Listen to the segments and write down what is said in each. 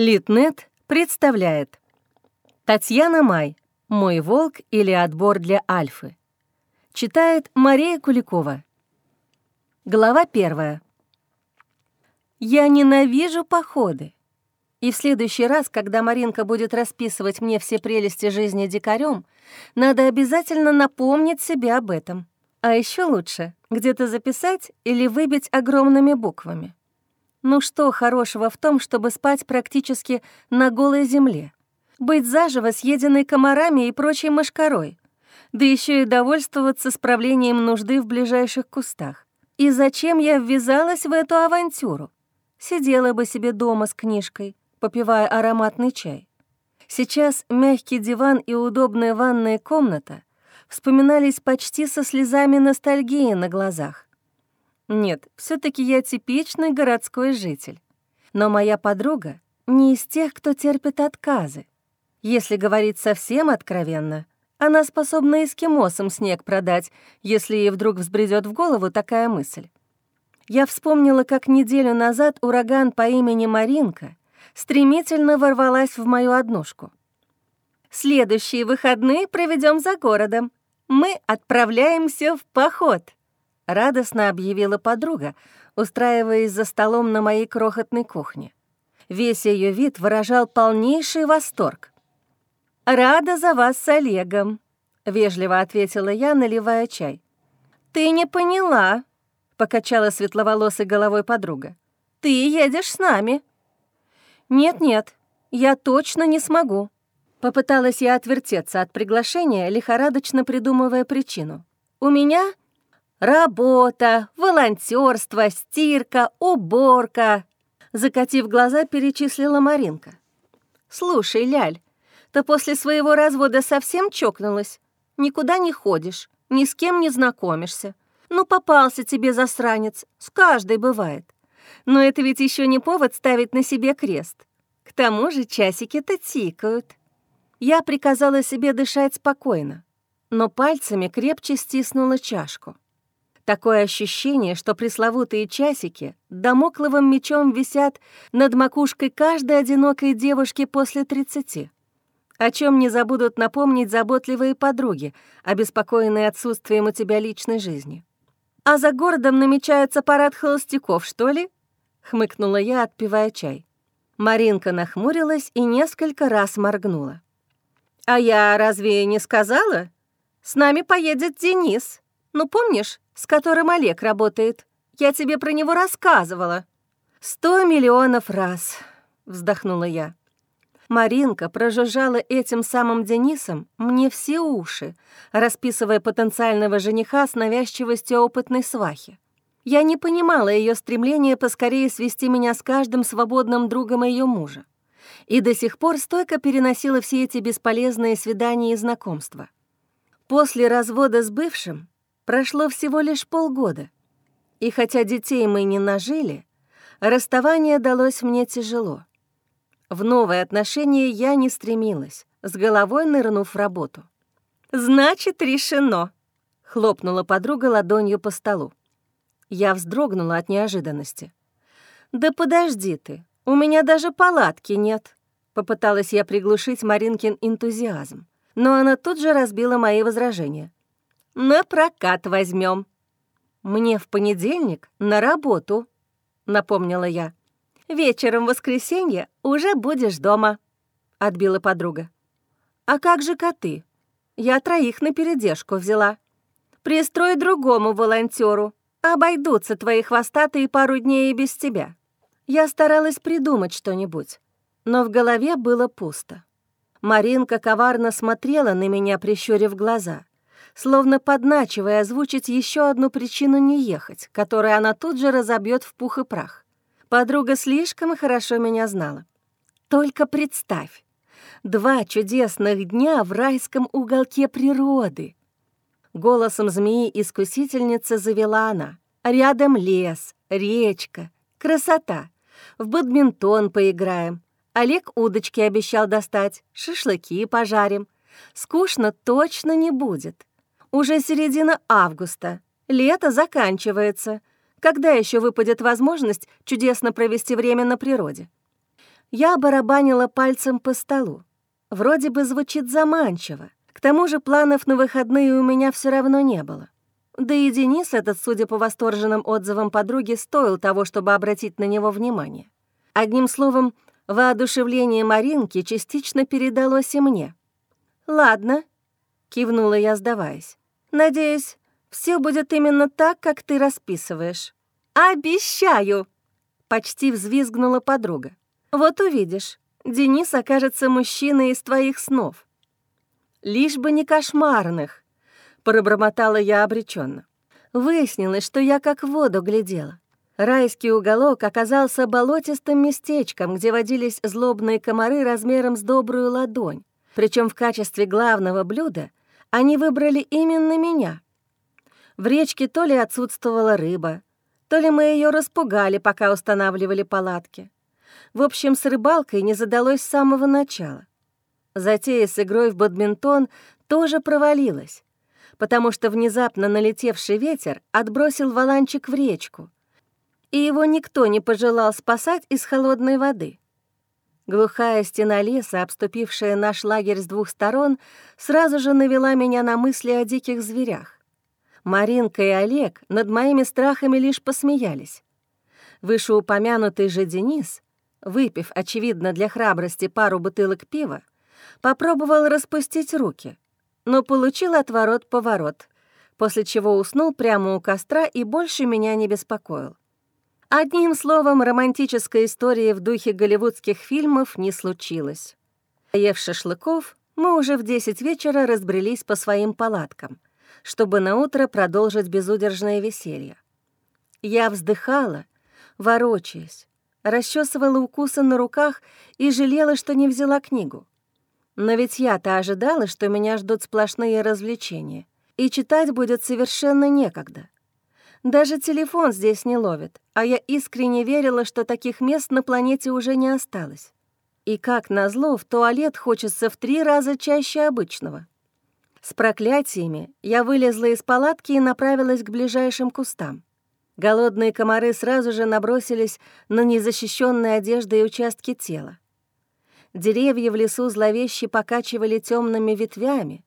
Литнет представляет Татьяна Май «Мой волк или отбор для Альфы». Читает Мария Куликова. Глава первая. Я ненавижу походы. И в следующий раз, когда Маринка будет расписывать мне все прелести жизни дикарем, надо обязательно напомнить себе об этом. А еще лучше где-то записать или выбить огромными буквами. Ну что хорошего в том, чтобы спать практически на голой земле? Быть заживо съеденной комарами и прочей мошкарой? Да еще и довольствоваться справлением нужды в ближайших кустах. И зачем я ввязалась в эту авантюру? Сидела бы себе дома с книжкой, попивая ароматный чай. Сейчас мягкий диван и удобная ванная комната вспоминались почти со слезами ностальгии на глазах. Нет, все таки я типичный городской житель. Но моя подруга не из тех, кто терпит отказы. Если говорить совсем откровенно, она способна эскимосам снег продать, если ей вдруг взбредет в голову такая мысль. Я вспомнила, как неделю назад ураган по имени Маринка стремительно ворвалась в мою однушку. «Следующие выходные проведем за городом. Мы отправляемся в поход», радостно объявила подруга, устраиваясь за столом на моей крохотной кухне. Весь ее вид выражал полнейший восторг. «Рада за вас с Олегом», — вежливо ответила я, наливая чай. «Ты не поняла», — покачала светловолосой головой подруга. «Ты едешь с нами». «Нет-нет, я точно не смогу», — попыталась я отвертеться от приглашения, лихорадочно придумывая причину. «У меня Работа, волонтерство, стирка, уборка. Закатив глаза, перечислила Маринка. Слушай, Ляль, ты после своего развода совсем чокнулась? Никуда не ходишь, ни с кем не знакомишься. Ну, попался тебе засранец, с каждой бывает. Но это ведь еще не повод ставить на себе крест. К тому же часики-то тикают. Я приказала себе дышать спокойно, но пальцами крепче стиснула чашку. Такое ощущение, что пресловутые часики домокловым мечом висят над макушкой каждой одинокой девушки после 30, о чем не забудут напомнить заботливые подруги, обеспокоенные отсутствием у тебя личной жизни. «А за городом намечается парад холостяков, что ли?» — хмыкнула я, отпивая чай. Маринка нахмурилась и несколько раз моргнула. «А я разве не сказала? С нами поедет Денис. Ну, помнишь, с которым Олег работает. Я тебе про него рассказывала». «Сто миллионов раз», — вздохнула я. Маринка прожужжала этим самым Денисом мне все уши, расписывая потенциального жениха с навязчивостью опытной свахи. Я не понимала ее стремления поскорее свести меня с каждым свободным другом ее мужа. И до сих пор стойко переносила все эти бесполезные свидания и знакомства. После развода с бывшим Прошло всего лишь полгода, и хотя детей мы не нажили, расставание далось мне тяжело. В новые отношения я не стремилась, с головой нырнув в работу. «Значит, решено!» — хлопнула подруга ладонью по столу. Я вздрогнула от неожиданности. «Да подожди ты, у меня даже палатки нет!» Попыталась я приглушить Маринкин энтузиазм, но она тут же разбила мои возражения. На прокат возьмем. Мне в понедельник на работу, напомнила я. Вечером в воскресенье уже будешь дома, отбила подруга. А как же коты? Я троих на передержку взяла. Пристрой другому волонтеру. Обойдутся твои хвостатые пару дней и без тебя. Я старалась придумать что-нибудь, но в голове было пусто. Маринка коварно смотрела на меня, прищурив глаза словно подначивая озвучить еще одну причину не ехать, которую она тут же разобьет в пух и прах. Подруга слишком хорошо меня знала. Только представь, два чудесных дня в райском уголке природы. Голосом змеи-искусительницы завела она. Рядом лес, речка, красота. В бадминтон поиграем. Олег удочки обещал достать, шашлыки пожарим. Скучно точно не будет. Уже середина августа. Лето заканчивается. Когда еще выпадет возможность чудесно провести время на природе? Я барабанила пальцем по столу. Вроде бы звучит заманчиво. К тому же планов на выходные у меня все равно не было. Да и Денис этот, судя по восторженным отзывам подруги, стоил того, чтобы обратить на него внимание. Одним словом, воодушевление Маринки частично передалось и мне. «Ладно», — кивнула я, сдаваясь. «Надеюсь, все будет именно так, как ты расписываешь». «Обещаю!» — почти взвизгнула подруга. «Вот увидишь, Денис окажется мужчиной из твоих снов». «Лишь бы не кошмарных», — пробормотала я обреченно. Выяснилось, что я как в воду глядела. Райский уголок оказался болотистым местечком, где водились злобные комары размером с добрую ладонь. Причем в качестве главного блюда они выбрали именно меня. В речке то ли отсутствовала рыба, то ли мы ее распугали, пока устанавливали палатки. В общем, с рыбалкой не задалось с самого начала. Затея с игрой в бадминтон тоже провалилась, потому что внезапно налетевший ветер отбросил валанчик в речку, и его никто не пожелал спасать из холодной воды. Глухая стена леса, обступившая наш лагерь с двух сторон, сразу же навела меня на мысли о диких зверях. Маринка и Олег над моими страхами лишь посмеялись. Вышеупомянутый же Денис — выпив, очевидно, для храбрости пару бутылок пива, попробовал распустить руки, но получил отворот-поворот, после чего уснул прямо у костра и больше меня не беспокоил. Одним словом, романтическая история в духе голливудских фильмов не случилась. Ев шашлыков, мы уже в 10 вечера разбрелись по своим палаткам, чтобы наутро продолжить безудержное веселье. Я вздыхала, ворочаясь, расчесывала укусы на руках и жалела, что не взяла книгу. Но ведь я-то ожидала, что меня ждут сплошные развлечения, и читать будет совершенно некогда. Даже телефон здесь не ловит, а я искренне верила, что таких мест на планете уже не осталось. И как назло, в туалет хочется в три раза чаще обычного. С проклятиями я вылезла из палатки и направилась к ближайшим кустам. Голодные комары сразу же набросились на незащищенные одежды и участки тела. Деревья в лесу зловеще покачивали темными ветвями,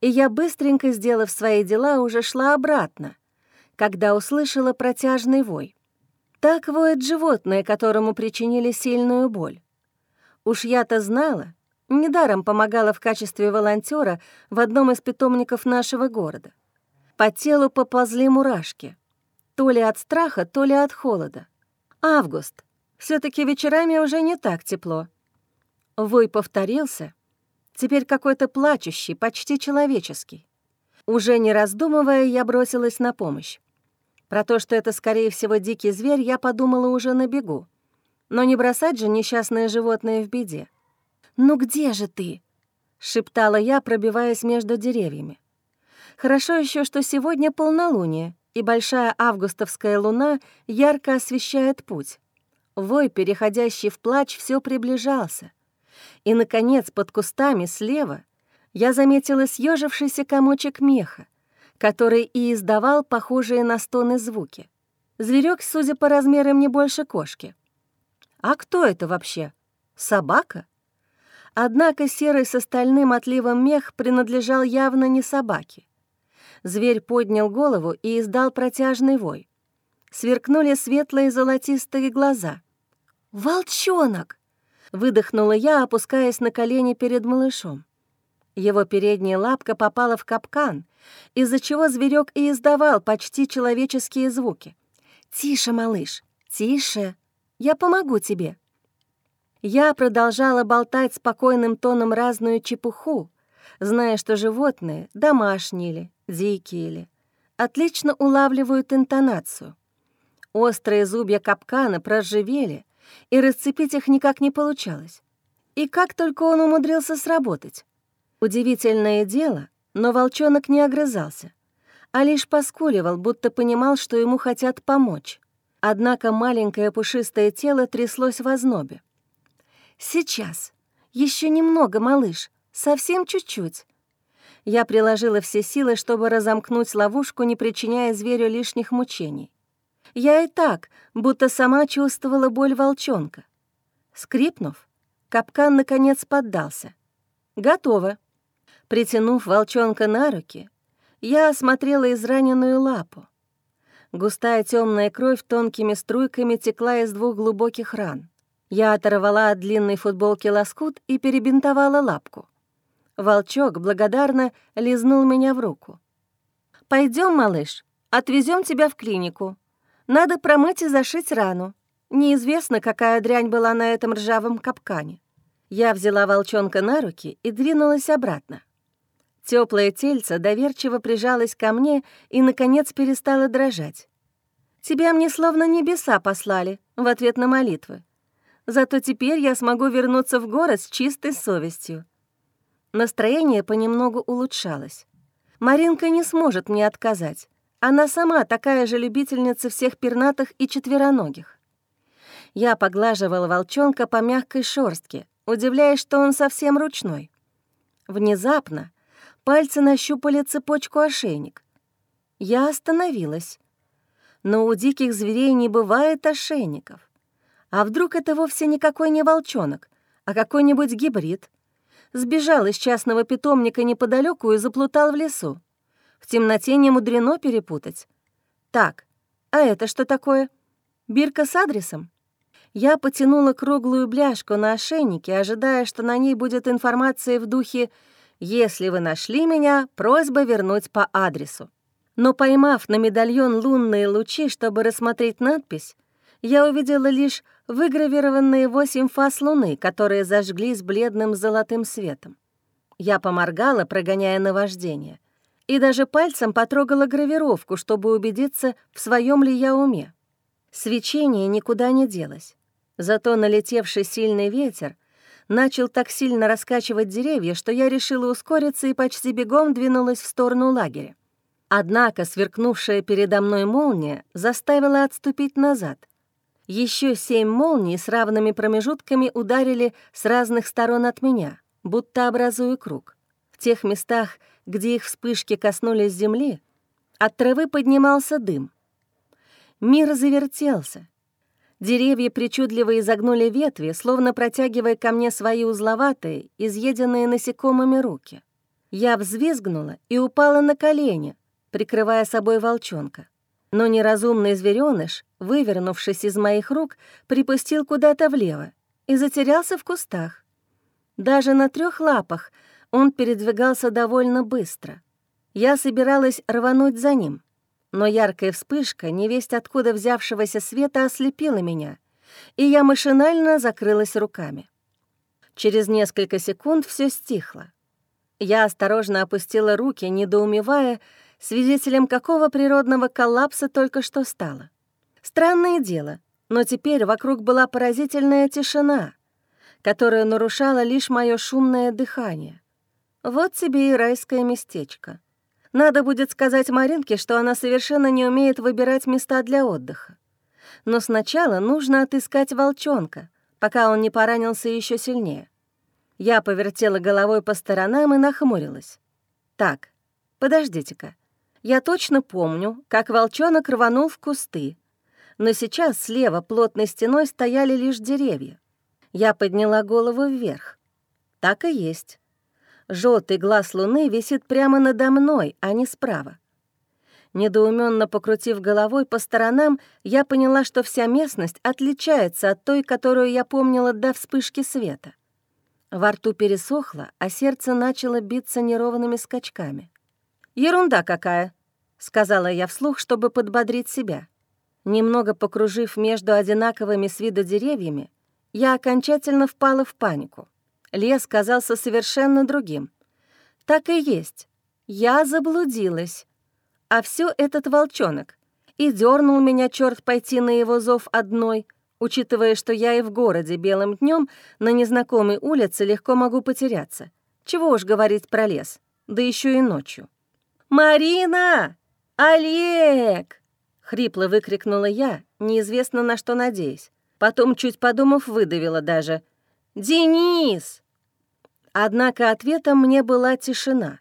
и я, быстренько сделав свои дела, уже шла обратно, когда услышала протяжный вой. Так воет животное, которому причинили сильную боль. Уж я-то знала, недаром помогала в качестве волонтера в одном из питомников нашего города. По телу поползли мурашки — то ли от страха, то ли от холода. Август. все таки вечерами уже не так тепло. Вой повторился, теперь какой-то плачущий, почти человеческий. Уже не раздумывая, я бросилась на помощь. Про то, что это, скорее всего, дикий зверь, я подумала уже на бегу. Но не бросать же несчастное животное в беде. «Ну где же ты?» — шептала я, пробиваясь между деревьями. «Хорошо еще, что сегодня полнолуние, и большая августовская луна ярко освещает путь. Вой, переходящий в плач, все приближался. И, наконец, под кустами слева я заметила съежившийся комочек меха, который и издавал похожие на стоны звуки. Зверек, судя по размерам, не больше кошки. А кто это вообще? Собака? Однако серый с остальным отливом мех принадлежал явно не собаке. Зверь поднял голову и издал протяжный вой. Сверкнули светлые золотистые глаза. «Волчонок!» — выдохнула я, опускаясь на колени перед малышом. Его передняя лапка попала в капкан, из-за чего зверек и издавал почти человеческие звуки. «Тише, малыш, тише, я помогу тебе». Я продолжала болтать спокойным тоном разную чепуху, зная, что животные, домашние ли, дикие ли, отлично улавливают интонацию. Острые зубья капкана проживели, и расцепить их никак не получалось. И как только он умудрился сработать. Удивительное дело, но волчонок не огрызался, а лишь поскуливал, будто понимал, что ему хотят помочь. Однако маленькое пушистое тело тряслось в ознобе. «Сейчас. еще немного, малыш. Совсем чуть-чуть. Я приложила все силы, чтобы разомкнуть ловушку, не причиняя зверю лишних мучений. Я и так, будто сама чувствовала боль волчонка. Скрипнув, капкан наконец поддался. Готово. Притянув волчонка на руки, я осмотрела израненную лапу. Густая темная кровь тонкими струйками текла из двух глубоких ран. Я оторвала от длинной футболки лоскут и перебинтовала лапку. Волчок благодарно лизнул меня в руку. Пойдем, малыш, отвезем тебя в клинику. Надо промыть и зашить рану. Неизвестно, какая дрянь была на этом ржавом капкане. Я взяла волчонка на руки и двинулась обратно. Теплое тельце доверчиво прижалось ко мне и, наконец, перестало дрожать. «Тебя мне словно небеса послали в ответ на молитвы. Зато теперь я смогу вернуться в город с чистой совестью». Настроение понемногу улучшалось. Маринка не сможет мне отказать. Она сама такая же любительница всех пернатых и четвероногих. Я поглаживала волчонка по мягкой шорстке, удивляясь, что он совсем ручной. Внезапно пальцы нащупали цепочку ошейник. Я остановилась. Но у диких зверей не бывает ошейников. А вдруг это вовсе никакой не волчонок, а какой-нибудь гибрид? Сбежал из частного питомника неподалеку и заплутал в лесу. В темноте не мудрено перепутать. Так, а это что такое? Бирка с адресом? Я потянула круглую бляшку на ошейнике, ожидая, что на ней будет информация в духе «Если вы нашли меня, просьба вернуть по адресу». Но поймав на медальон лунные лучи, чтобы рассмотреть надпись, я увидела лишь выгравированные восемь фаз луны, которые зажглись бледным золотым светом. Я поморгала, прогоняя наваждение и даже пальцем потрогала гравировку, чтобы убедиться, в своем ли я уме. Свечение никуда не делось. Зато налетевший сильный ветер начал так сильно раскачивать деревья, что я решила ускориться и почти бегом двинулась в сторону лагеря. Однако сверкнувшая передо мной молния заставила отступить назад. Еще семь молний с равными промежутками ударили с разных сторон от меня, будто образуя круг. В тех местах, где их вспышки коснулись земли, от травы поднимался дым. Мир завертелся. Деревья причудливо изогнули ветви, словно протягивая ко мне свои узловатые, изъеденные насекомыми руки. Я взвизгнула и упала на колени, прикрывая собой волчонка. Но неразумный зверёныш, вывернувшись из моих рук, припустил куда-то влево и затерялся в кустах. Даже на трех лапах — он передвигался довольно быстро. Я собиралась рвануть за ним, но яркая вспышка, невесть откуда взявшегося света, ослепила меня, и я машинально закрылась руками. Через несколько секунд все стихло. Я осторожно опустила руки, недоумевая, свидетелем какого природного коллапса только что стало. Странное дело, но теперь вокруг была поразительная тишина, которая нарушала лишь мое шумное дыхание. Вот тебе и райское местечко. Надо будет сказать Маринке, что она совершенно не умеет выбирать места для отдыха. Но сначала нужно отыскать волчонка, пока он не поранился еще сильнее. Я повертела головой по сторонам и нахмурилась. Так, подождите-ка. Я точно помню, как волчонок рванул в кусты, но сейчас слева плотной стеной стояли лишь деревья. Я подняла голову вверх. Так и есть. Желтый глаз луны висит прямо надо мной, а не справа. Недоуменно покрутив головой по сторонам, я поняла, что вся местность отличается от той, которую я помнила до вспышки света. Во рту пересохло, а сердце начало биться неровными скачками. «Ерунда какая!» — сказала я вслух, чтобы подбодрить себя. Немного покружив между одинаковыми с виду деревьями, я окончательно впала в панику. Лес казался совершенно другим. Так и есть. Я заблудилась. А все этот волчонок. И дернул меня черт пойти на его зов одной, учитывая, что я и в городе белым днем на незнакомой улице легко могу потеряться. Чего уж говорить про лес, да еще и ночью. «Марина! Олег!» — хрипло выкрикнула я, неизвестно на что надеясь. Потом, чуть подумав, выдавила даже. «Денис!» Однако ответом мне была тишина.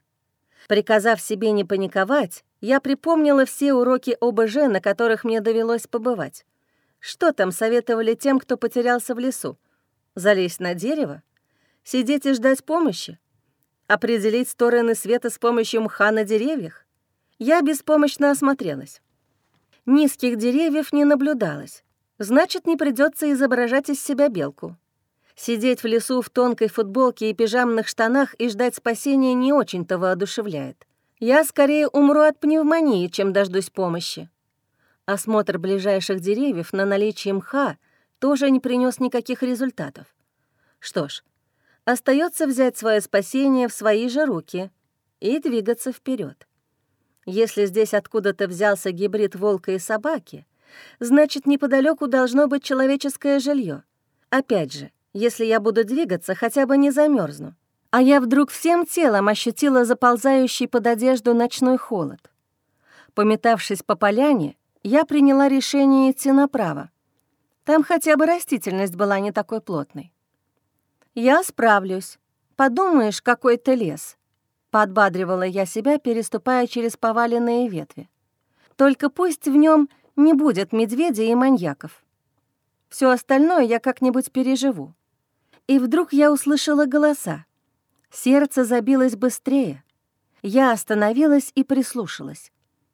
Приказав себе не паниковать, я припомнила все уроки ОБЖ, на которых мне довелось побывать. Что там советовали тем, кто потерялся в лесу? Залезть на дерево? Сидеть и ждать помощи? Определить стороны света с помощью мха на деревьях? Я беспомощно осмотрелась. Низких деревьев не наблюдалось. Значит, не придется изображать из себя белку. Сидеть в лесу в тонкой футболке и пижамных штанах и ждать спасения не очень-то воодушевляет. Я скорее умру от пневмонии, чем дождусь помощи. Осмотр ближайших деревьев на наличие мха тоже не принес никаких результатов. Что ж, остается взять свое спасение в свои же руки и двигаться вперед. Если здесь откуда-то взялся гибрид волка и собаки, значит, неподалеку должно быть человеческое жилье. Опять же, если я буду двигаться, хотя бы не замерзну. А я вдруг всем телом ощутила заползающий под одежду ночной холод. Пометавшись по поляне, я приняла решение идти направо. Там хотя бы растительность была не такой плотной. «Я справлюсь. Подумаешь, какой-то лес», — подбадривала я себя, переступая через поваленные ветви. «Только пусть в нем не будет медведей и маньяков. Все остальное я как-нибудь переживу». И вдруг я услышала голоса. Сердце забилось быстрее. Я остановилась и прислушалась.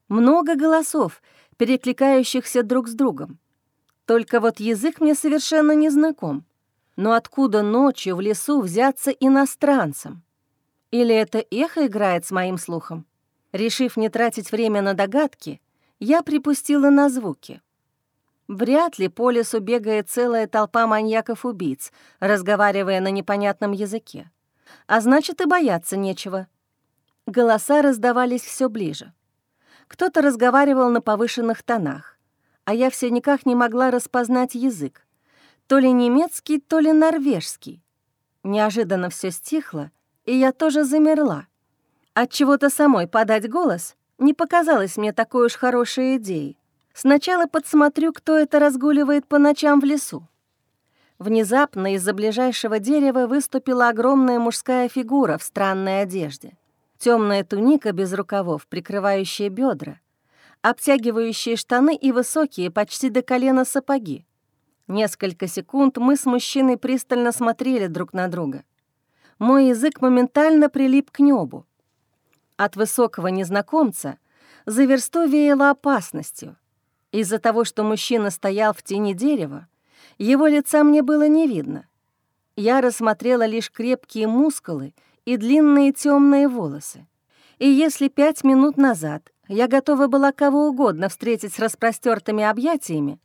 Много голосов, перекликающихся друг с другом. Только вот язык мне совершенно не знаком. Но откуда ночью в лесу взяться иностранцам? Или это эхо играет с моим слухом? Решив не тратить время на догадки, я припустила на звуки. Вряд ли по лесу бегает целая толпа маньяков-убийц, разговаривая на непонятном языке. А значит, и бояться нечего. Голоса раздавались все ближе. Кто-то разговаривал на повышенных тонах, а я все никак не могла распознать язык. То ли немецкий, то ли норвежский. Неожиданно все стихло, и я тоже замерла. От чего-то самой подать голос не показалось мне такой уж хорошей идеей. Сначала подсмотрю, кто это разгуливает по ночам в лесу. Внезапно из-за ближайшего дерева выступила огромная мужская фигура в странной одежде. Темная туника без рукавов, прикрывающая бедра, обтягивающие штаны и высокие, почти до колена сапоги. Несколько секунд мы с мужчиной пристально смотрели друг на друга. Мой язык моментально прилип к небу. От высокого незнакомца за версту веяло опасностью. Из-за того, что мужчина стоял в тени дерева, его лица мне было не видно. Я рассмотрела лишь крепкие мускулы и длинные темные волосы. И если пять минут назад я готова была кого угодно встретить с распростертыми объятиями,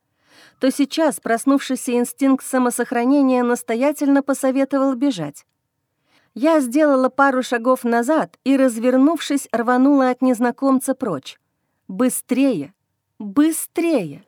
то сейчас проснувшийся инстинкт самосохранения настоятельно посоветовал бежать. Я сделала пару шагов назад и, развернувшись, рванула от незнакомца прочь. Быстрее! Быстрее!